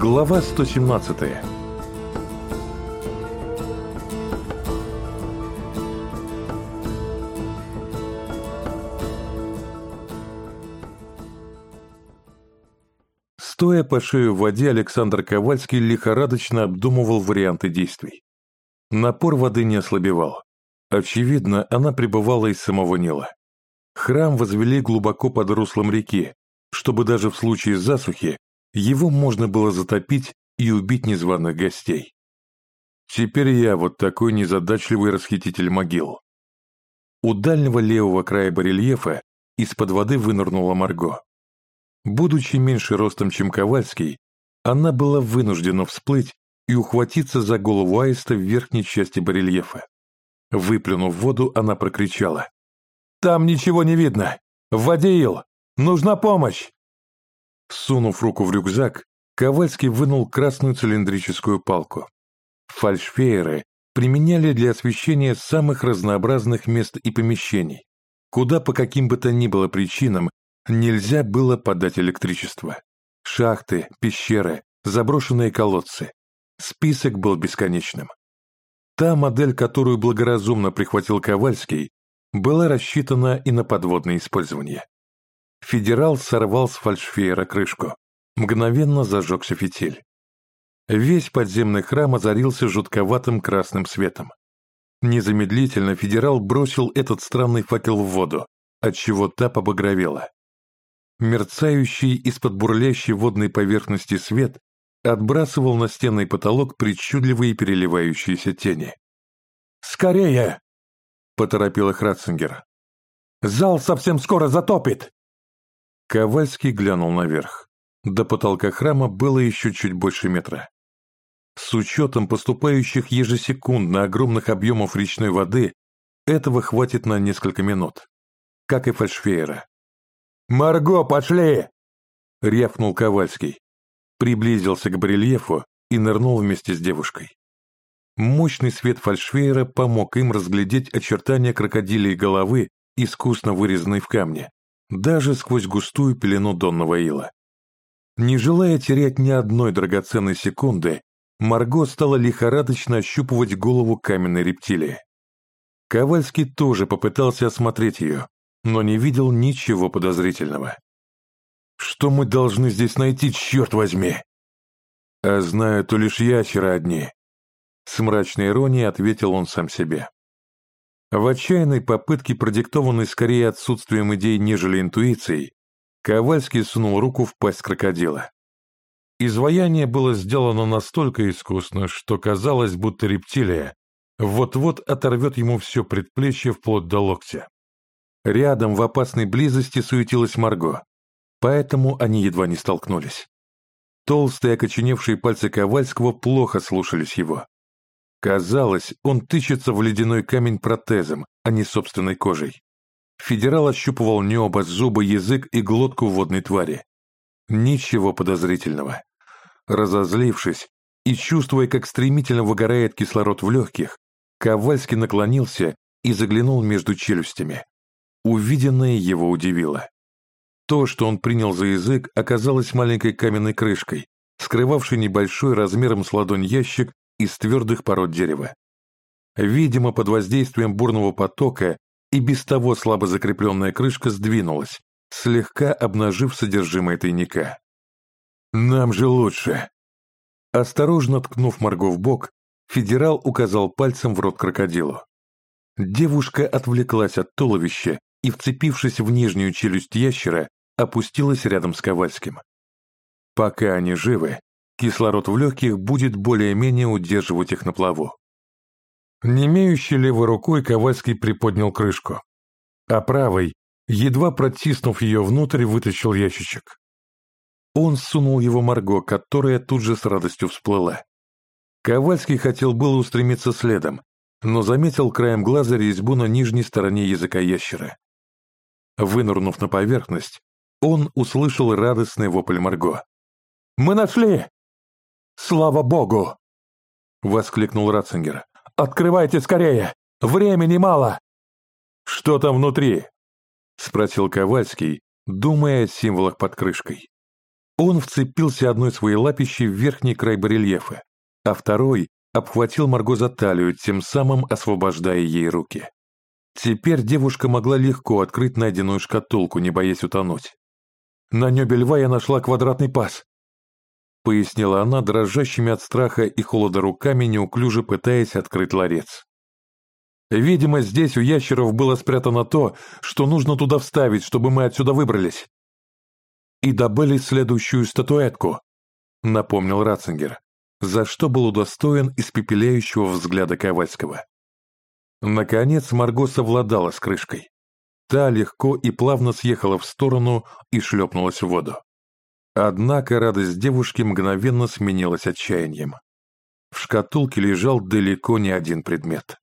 Глава 117 Стоя по шею в воде, Александр Ковальский лихорадочно обдумывал варианты действий. Напор воды не ослабевал. Очевидно, она пребывала из самого Нила. Храм возвели глубоко под руслом реки, чтобы даже в случае засухи его можно было затопить и убить незваных гостей. Теперь я вот такой незадачливый расхититель могил. У дальнего левого края барельефа из-под воды вынырнула Марго. Будучи меньше ростом, чем Ковальский, она была вынуждена всплыть и ухватиться за голову аиста в верхней части барельефа. Выплюнув воду, она прокричала. «Там ничего не видно! Водеил! Нужна помощь!» Сунув руку в рюкзак, Ковальский вынул красную цилиндрическую палку. Фальшфееры применяли для освещения самых разнообразных мест и помещений, куда по каким бы то ни было причинам нельзя было подать электричество. Шахты, пещеры, заброшенные колодцы. Список был бесконечным. Та модель, которую благоразумно прихватил Ковальский, была рассчитана и на подводное использование. Федерал сорвал с фальшфеера крышку. Мгновенно зажегся фитиль. Весь подземный храм озарился жутковатым красным светом. Незамедлительно федерал бросил этот странный факел в воду, отчего та побагровела. Мерцающий из-под бурлящей водной поверхности свет отбрасывал на стены и потолок причудливые переливающиеся тени. «Скорее!» — поторопил их Ратцингер. «Зал совсем скоро затопит!» Ковальский глянул наверх. До потолка храма было еще чуть больше метра. С учетом поступающих ежесекундно огромных объемов речной воды, этого хватит на несколько минут. Как и фальшфеера. «Марго, пошли!» — рявкнул Ковальский. Приблизился к барельефу и нырнул вместе с девушкой. Мощный свет фальшфеера помог им разглядеть очертания крокодилей головы, искусно вырезанной в камне, даже сквозь густую пелену донного ила. Не желая терять ни одной драгоценной секунды, Марго стала лихорадочно ощупывать голову каменной рептилии. Ковальский тоже попытался осмотреть ее, но не видел ничего подозрительного. «Что мы должны здесь найти, черт возьми?» «А знаю, то лишь ящеры одни», — с мрачной иронией ответил он сам себе. В отчаянной попытке, продиктованной скорее отсутствием идей, нежели интуицией, Ковальский сунул руку в пасть крокодила. Изваяние было сделано настолько искусно, что казалось, будто рептилия вот-вот оторвет ему все предплечье вплоть до локтя. Рядом в опасной близости суетилась Марго, поэтому они едва не столкнулись. Толстые окоченевшие пальцы Ковальского плохо слушались его. Казалось, он тычется в ледяной камень протезом, а не собственной кожей. Федерал ощупывал небо, зубы, язык и глотку водной твари. Ничего подозрительного. Разозлившись и чувствуя, как стремительно выгорает кислород в легких, Ковальский наклонился и заглянул между челюстями. Увиденное его удивило. То, что он принял за язык, оказалось маленькой каменной крышкой, скрывавшей небольшой размером с ладонь ящик из твердых пород дерева. Видимо, под воздействием бурного потока и без того слабо закрепленная крышка сдвинулась, слегка обнажив содержимое тайника. «Нам же лучше!» Осторожно ткнув Марго в бок, федерал указал пальцем в рот крокодилу. Девушка отвлеклась от туловища и, вцепившись в нижнюю челюсть ящера, опустилась рядом с Ковальским. Пока они живы, кислород в легких будет более-менее удерживать их на плаву. Немеющей левой рукой Ковальский приподнял крышку, а правой, едва протиснув ее внутрь, вытащил ящичек. Он сунул его Марго, которая тут же с радостью всплыла. Ковальский хотел было устремиться следом, но заметил краем глаза резьбу на нижней стороне языка ящера. Вынурнув на поверхность, он услышал радостный вопль Марго. «Мы нашли! «Слава богу!» — воскликнул Ратцингер. «Открывайте скорее! Времени мало!» «Что там внутри?» — спросил Ковальский, думая о символах под крышкой. Он вцепился одной своей лапищей в верхний край барельефа, а второй обхватил Марго за талию, тем самым освобождая ей руки. Теперь девушка могла легко открыть найденную шкатулку, не боясь утонуть. «На небе льва я нашла квадратный паз», — пояснила она дрожащими от страха и холода руками, неуклюже пытаясь открыть ларец. «Видимо, здесь у ящеров было спрятано то, что нужно туда вставить, чтобы мы отсюда выбрались». «И добыли следующую статуэтку», — напомнил Ратцингер, за что был удостоен испепеляющего взгляда Ковальского. Наконец Марго совладала с крышкой. Та легко и плавно съехала в сторону и шлепнулась в воду. Однако радость девушки мгновенно сменилась отчаянием. В шкатулке лежал далеко не один предмет.